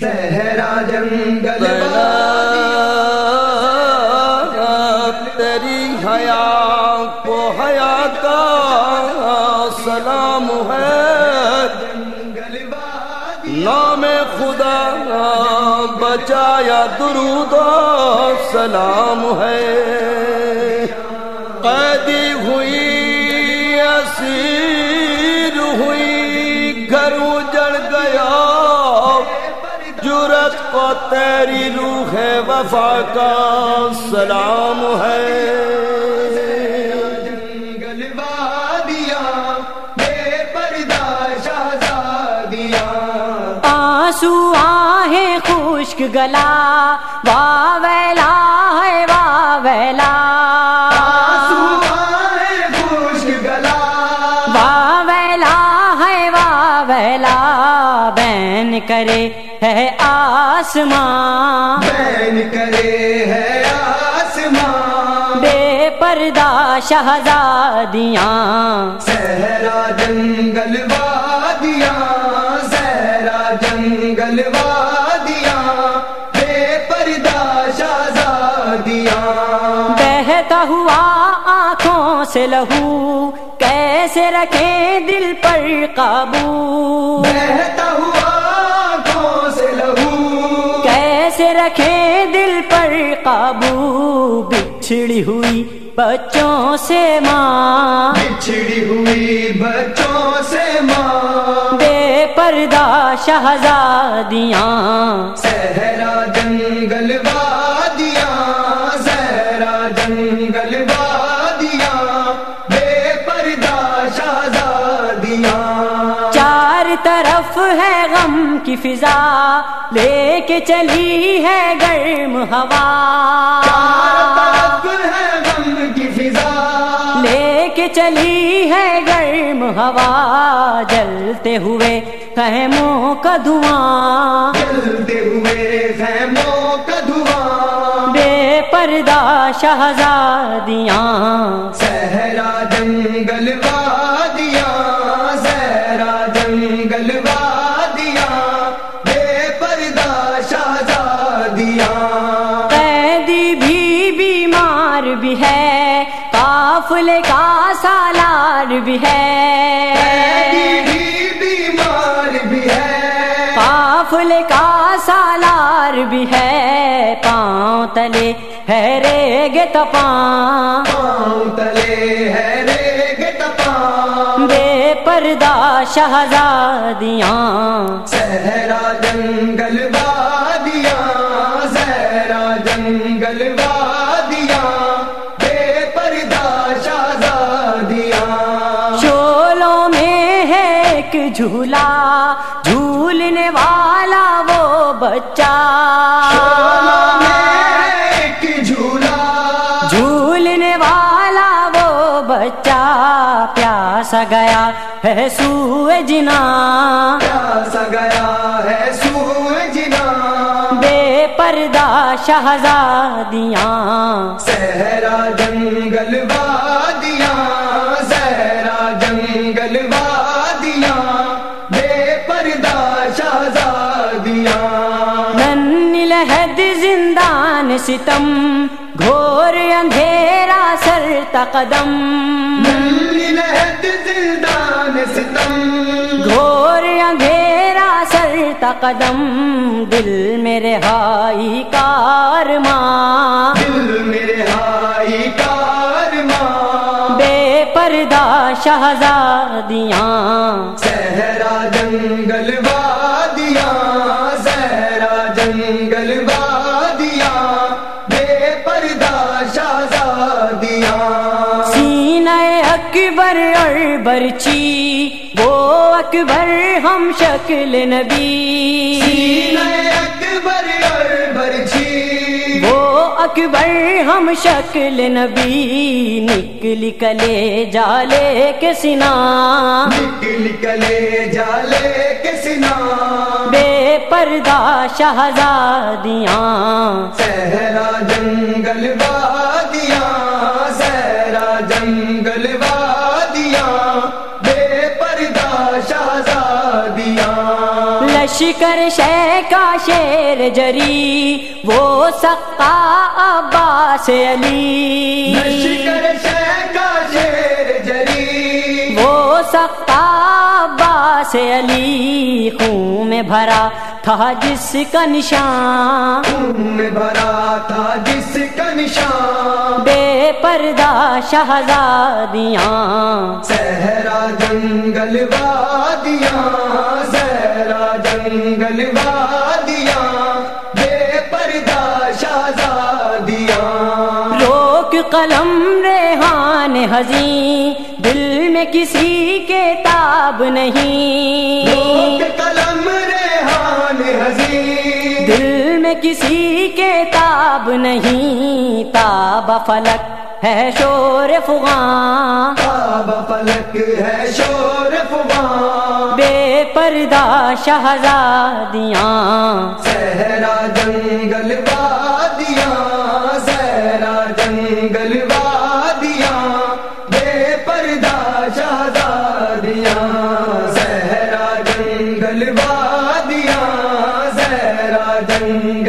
سہرا جنگل تیری حیا کو حیا کا سلام ہے۔ نام خدا بچایا درود سلام ہے۔ قیدی ہوئی تیری روح ہے وفا کا سلام ہے۔ جنگل وادیاں بے پردہ شہزادیاں۔ آنسو آہے خشک گلا وا ویلا ہے وا ویلا کرے ہے آسمان۔ کرے ہے آسمان۔ بے پردہ شہزادیاں۔ سہرا جنگل وادیاں۔ سہرا جنگل وادیاں۔ بے پردہ شہزادیاں۔ بہتا ہوا آنکھوں سے لہو کیسے رکھیں دل پر قابو؟ بہتا ہوا سے لہو۔ کیسے رکھے دل پر قابو؟ بچھڑی ہوئی بچوں سے ماں۔ بچھڑی ہوئی بچوں سے ماں۔ بے پردہ شہزادیاں۔ صحرا جنگل فضا لے کے چلی ہے گرم ہوا۔ لے کے چلی ہے گرم ہوا۔ جلتے ہوئے خیموں کا دھواں۔ جلتے ہوئے خیموں کا دھواں بے پردہ شہزادیاں۔ صحرا جنگل وادیاں۔ قافلے کا سالار بھی ہے۔ بیمار بھی ہے۔ قافلے کا سالار بھی ہے۔ پاؤں تلے ہے ریگ تپا پاؤں تلے ہے ریگ تپا بے پردہ شہزادیاں۔ صحرا جنگل وادیاں۔ سہرا جنگل وادیاں جھولا جھولنے والا وہ بچہ۔ جھولا جھولنے والا وہ بچہ۔ پیاس گیا ہے سو جنا۔ پیاس گیا ہے سو جنا۔ بے پردہ شہزادیاں۔ صحرا جنگل وادیاں۔ ستم گھور اندھیرا سر تقدم گھور اندھیرا سر تقدم دل میرے ہائی کار ماں دل میرے ہائی کار ماں بے پردہ شہزادیاں صحرا جنگل وادیاں صحرا جنگل اکبر اور برچی وہ اکبر ہم شکل نبی۔ اکبر اور برچی وہ اکبر ہم شکل نبی۔ نکل کلے جالے کے سنا نکل کلے جالے کے سنا بے پردہ شہزادیاں۔ صحرا جنگل وادیاں۔ صحرا جنگل وادیاں شکر شے کا شیر جری وہ سقا عباس علی۔ شکر شے کا شیر جری۔ وہ سقا عباس علی خون میں بھرا۔ تھا جس کا نشان بھرا تھا جس کا نشان بے پردہ شہزادیاں صحرا جنگل وادیاں صحرا جنگل وادیاں بے پردہ شہزادیاں۔ روک قلم ریحان حزین دل میں کسی کے تاب نہیں۔ روک قلم حزین۔ دل میں کسی کے تاب نہیں تاب فلک ہے شور فغاں۔ تاب فلک ہے شور فوان بے پردہ شہزادیاں۔ صحرا جنگل صحرا